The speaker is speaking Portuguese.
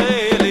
feliz.